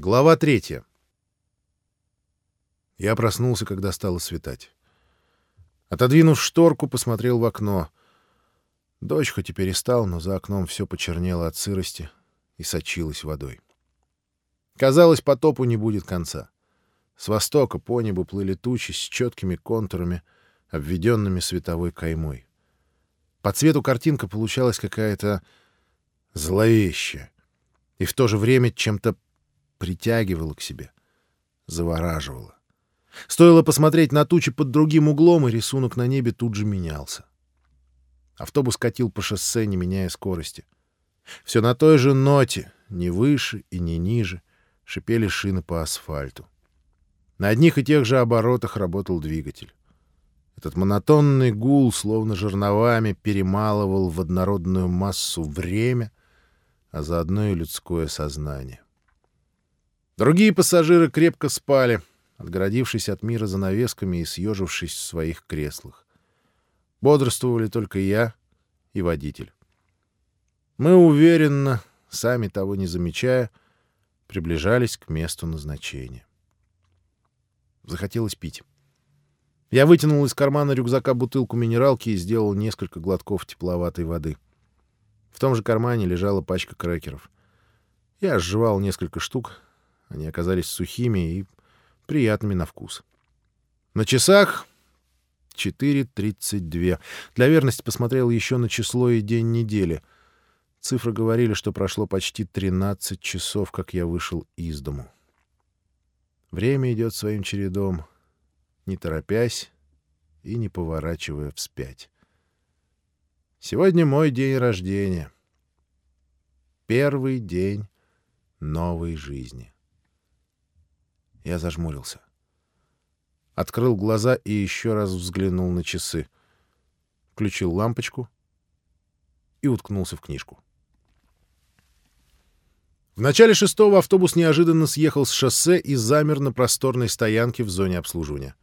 Глава третья. Я проснулся, когда стало светать. Отодвинув шторку, посмотрел в окно. Дождь хоть и перестал, но за окном все почернело от сырости и сочилось водой. Казалось, потопу не будет конца. С востока по небу плыли тучи с четкими контурами, обведенными световой каймой. По цвету картинка получалась какая-то зловещая и в то же время чем-то притягивала к себе, завораживала. Стоило посмотреть на тучи под другим углом, и рисунок на небе тут же менялся. Автобус катил по шоссе, не меняя скорости. Все на той же ноте, не выше и не ниже, шипели шины по асфальту. На одних и тех же оборотах работал двигатель. Этот монотонный гул, словно жерновами, перемалывал в однородную массу время, а заодно и людское сознание. Другие пассажиры крепко спали, отгородившись от мира занавесками и съежившись в своих креслах. Бодрствовали только я и водитель. Мы уверенно, сами того не замечая, приближались к месту назначения. Захотелось пить. Я вытянул из кармана рюкзака бутылку минералки и сделал несколько глотков тепловатой воды. В том же кармане лежала пачка крекеров. Я сживал несколько штук, они оказались сухими и приятными на вкус. На часах 4.32. Для верности посмотрел еще на число и день недели. Цифры говорили, что прошло почти 13 часов, как я вышел из дому. Время идет своим чередом, не торопясь и не поворачивая вспять. Сегодня мой день рождения. Первый день новой жизни. Я зажмурился. Открыл глаза и еще раз взглянул на часы. Включил лампочку и уткнулся в книжку. В начале шестого автобус неожиданно съехал с шоссе и замер на просторной стоянке в зоне обслуживания.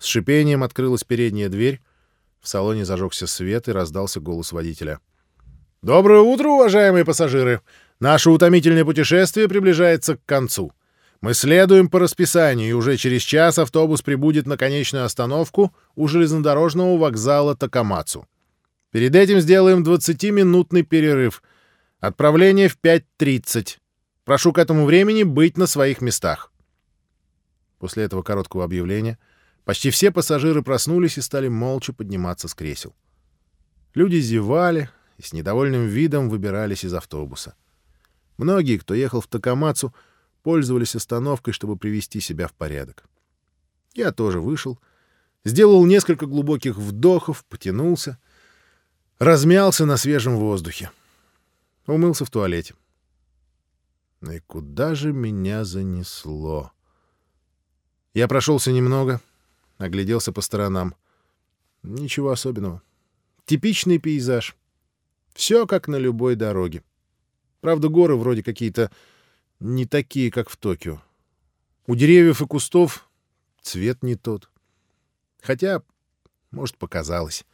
С шипением открылась передняя дверь. В салоне зажегся свет и раздался голос водителя. «Доброе утро, уважаемые пассажиры! Наше утомительное путешествие приближается к концу. Мы следуем по расписанию, и уже через час автобус прибудет на конечную остановку у железнодорожного вокзала Такамацу. Перед этим сделаем 20-минутный перерыв. Отправление в 5.30. Прошу к этому времени быть на своих местах. После этого короткого объявления почти все пассажиры проснулись и стали молча подниматься с кресел. Люди зевали и с недовольным видом выбирались из автобуса. Многие, кто ехал в Такамацу, пользовались остановкой, чтобы привести себя в порядок. Я тоже вышел, сделал несколько глубоких вдохов, потянулся, размялся на свежем воздухе. Умылся в туалете. И куда же меня занесло? Я прошелся немного, огляделся по сторонам. Ничего особенного. Типичный пейзаж. Все как на любой дороге. Правда, горы вроде какие-то не такие, как в Токио. У деревьев и кустов цвет не тот. Хотя, может, показалось.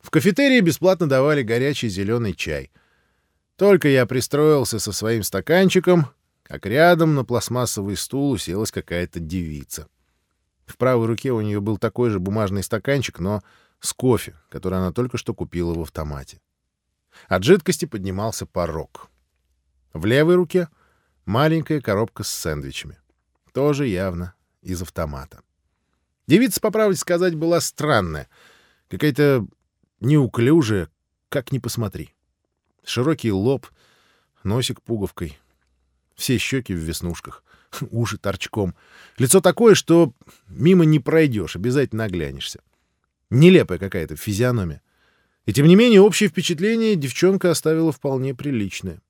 В кафетерии бесплатно давали горячий зеленый чай. Только я пристроился со своим стаканчиком, как рядом на пластмассовый стул уселась какая-то девица. В правой руке у нее был такой же бумажный стаканчик, но с кофе, который она только что купила в автомате. От жидкости поднимался порог. В левой руке маленькая коробка с сэндвичами. Тоже явно из автомата. Девица, по правде сказать, была странная. Какая-то неуклюжая, как ни посмотри. Широкий лоб, носик пуговкой. Все щеки в веснушках, уши торчком. Лицо такое, что мимо не пройдешь, обязательно оглянешься. Нелепая какая-то физиономия. И тем не менее, общее впечатление девчонка оставила вполне приличное.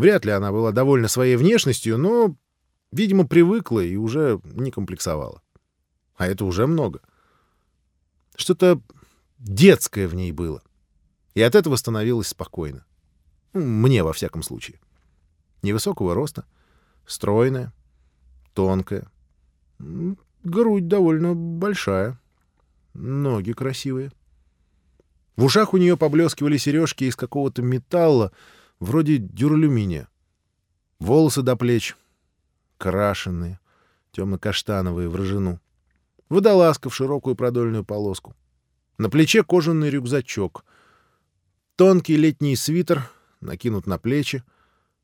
Вряд ли она была довольна своей внешностью, но, видимо, привыкла и уже не комплексовала. А это уже много. Что-то детское в ней было. И от этого становилось спокойно. Ну, мне, во всяком случае. Невысокого роста, стройная, тонкая. Грудь довольно большая. Ноги красивые. В ушах у нее поблескивали сережки из какого-то металла, вроде дюралюминия. Волосы до плеч, крашеные, темно-каштановые, в рыжину. Водолазка в широкую продольную полоску. На плече кожаный рюкзачок. Тонкий летний свитер накинут на плечи,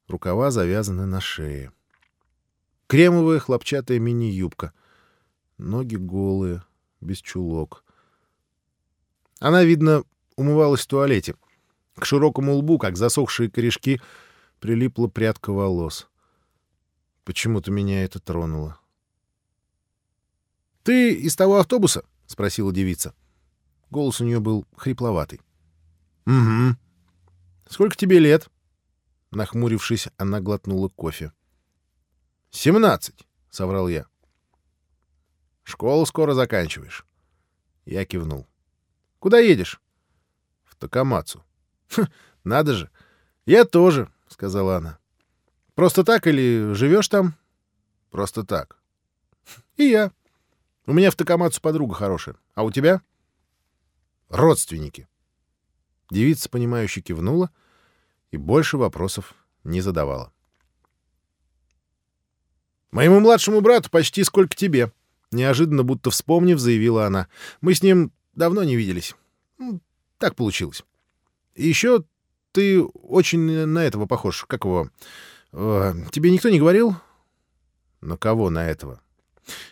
рукава завязаны на шее. Кремовая хлопчатая мини-юбка. Ноги голые, без чулок. Она, видно, умывалась в туалете. К широкому лбу, как засохшие корешки, прилипла прядка волос. Почему-то меня это тронуло. «Ты из того автобуса?» — спросила девица. Голос у нее был хрипловатый. «Угу. Сколько тебе лет?» Нахмурившись, она глотнула кофе. «Семнадцать», — соврал я. «Школу скоро заканчиваешь». Я кивнул. «Куда едешь?» «В Такамацу». «Надо же! Я тоже», — сказала она. «Просто так или живешь там?» «Просто так». «И я. У меня в Такамацу подруга хорошая. А у тебя?» «Родственники». Девица, понимающе кивнула и больше вопросов не задавала. «Моему младшему брату почти сколько тебе», — неожиданно, будто вспомнив, заявила она. «Мы с ним давно не виделись. Так получилось. Еще ты очень на этого похож. Как его? Э, тебе никто не говорил?» «На кого на этого?»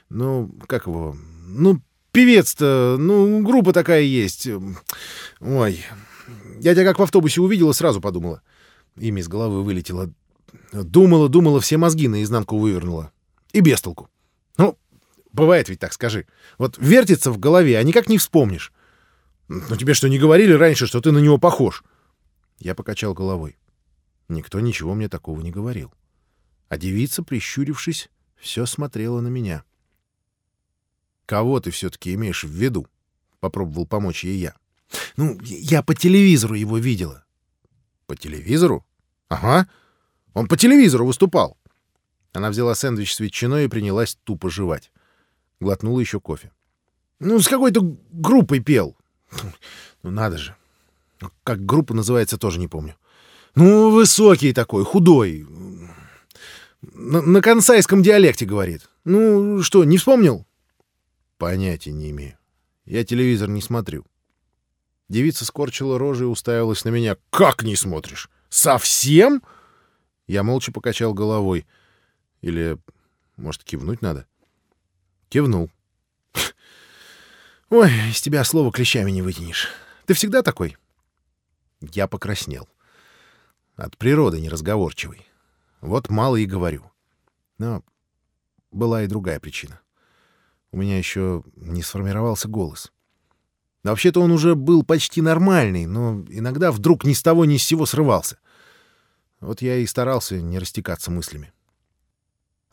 «Ну, как его? Ну, певец-то, ну, группа такая есть. Ой, я тебя как в автобусе увидела, сразу подумала. Имя из головы вылетело. Думала, думала, все мозги наизнанку вывернула. И без толку. Ну, бывает ведь так, скажи. Вот вертится в голове, а никак не вспомнишь. Ну, тебе что, не говорили раньше, что ты на него похож? Я покачал головой. Никто ничего мне такого не говорил. А девица, прищурившись, все смотрела на меня. «Кого ты все-таки имеешь в виду?» — попробовал помочь ей я. «Ну, я по телевизору его видела». «По телевизору? Ага. Он по телевизору выступал». Она взяла сэндвич с ветчиной и принялась тупо жевать. Глотнула еще кофе. «Ну, с какой-то группой пел». «Ну, надо же. Как группа называется, тоже не помню. Ну, высокий такой, худой. На, на консайском диалекте говорит. Ну, что, не вспомнил?» «Понятия не имею. Я телевизор не смотрю». Девица скорчила рожу и уставилась на меня. «Как не смотришь? Совсем?» Я молча покачал головой. Или, может, кивнуть надо? Кивнул. «Ой, из тебя слова клещами не вытянешь. Ты всегда такой?» Я покраснел. От природы неразговорчивый. Вот мало и говорю. Но была и другая причина. У меня еще не сформировался голос. Вообще-то он уже был почти нормальный, но иногда вдруг ни с того ни с сего срывался. Вот я и старался не растекаться мыслями.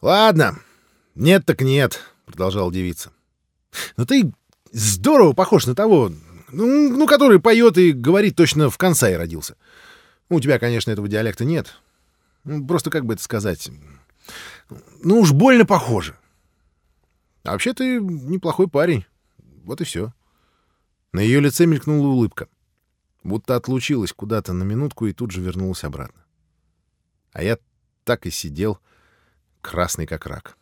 «Ладно, нет так нет», — продолжал девица. «Но ты здорово похож на того, ну, ну который поет и говорит точно в конце и родился. У тебя, конечно, этого диалекта нет. Ну, просто как бы это сказать... Ну уж больно похоже. А вообще ты неплохой парень. Вот и все. На ее лице мелькнула улыбка. Будто отлучилась куда-то на минутку и тут же вернулась обратно. А я так и сидел, красный как рак.